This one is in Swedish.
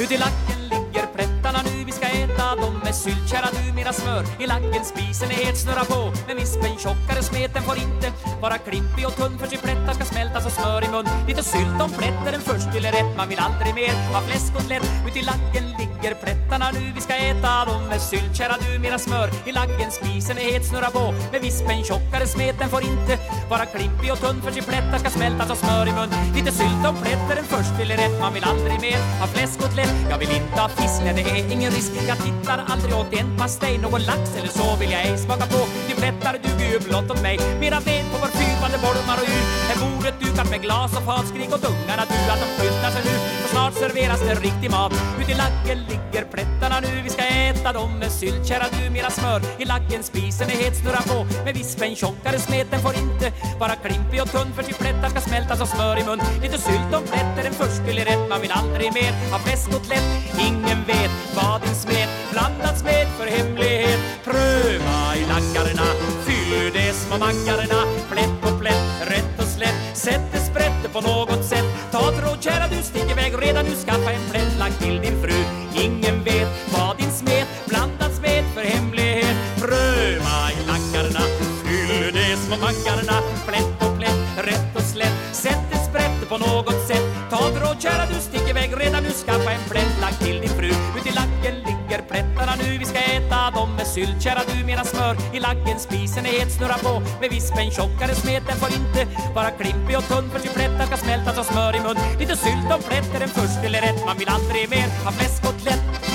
Ut i lacken ligger plättarna nu vi ska äta dem med sylt, kära du mera smör. I lacken spisen är het, snurra på. Men vispen tjockare smeten får inte vara klimpig och tunn För sin plättar ska smälta och smör i mun. Lite sylt om plätt är den först till rätt Man vill aldrig mer ha fläskkotlett Ut i lacken ligger plättarna nu. Vi ska äta dem med sylt, kära du mera smör I lacken. Spisen är het, snurra på. Med vispen tjockare smeten får inte vara klimpig och tunn. För sin plättar ska smältas och smör i mun. Lite sylt om plätt är den först till rätt Man vill aldrig mer ha fläskkotlett Jag vill inte ha fisk, nej det är ingen risk. Jag tittar aldrig åt en pastej. Någon lax eller så vill jag ej smaka på tvättar plättar duger ju blott åt mig. Mera ved på vår fyrvande bolmar och ur. Är bordet dukat med glas och fatskrik och åt ungarna du att de skyndar sig nu För snart serveras det riktig mat. Ut i laggen ligger plättarna nu. Vi ska äta dem med sylt Kära du mera smör. I laggen spisen är het snurra på. Med vispen tjockare smeten får inte. Vara klimpig och tunn För till plättar ska smältas och smör i mun. Lite sylt om plätt är en förstelig rätt Man vill aldrig mer. Ha fläskkotlett Ingen vet vad din smet Fyll mackarna Plätt på plätt, rätt och slätt. Sätt det sprätte på något sätt. Ta ett råd kära du, stick iväg. Redan nu Skaffa en plättlack till din fru. Ingen vet vad din smet blandad smet, för hemlighet. Pröva i lackarna Fyll de små mackarna. Plätt på plätt, rätt och slätt. Sätt det sprätte på något sätt. Ta ett råd kära du, stick iväg. Redan nu ligger nu Vi ska äta dem med sylt. Kära du mera smör I laggen, spisen är het Snurra på med vispen. Tjockare smeten får inte vara klimpig och tunn För till plättar ska smälta som smör i mun. Lite sylt om plätt är den först eller rätt Man vill aldrig mer ha fläskkotlett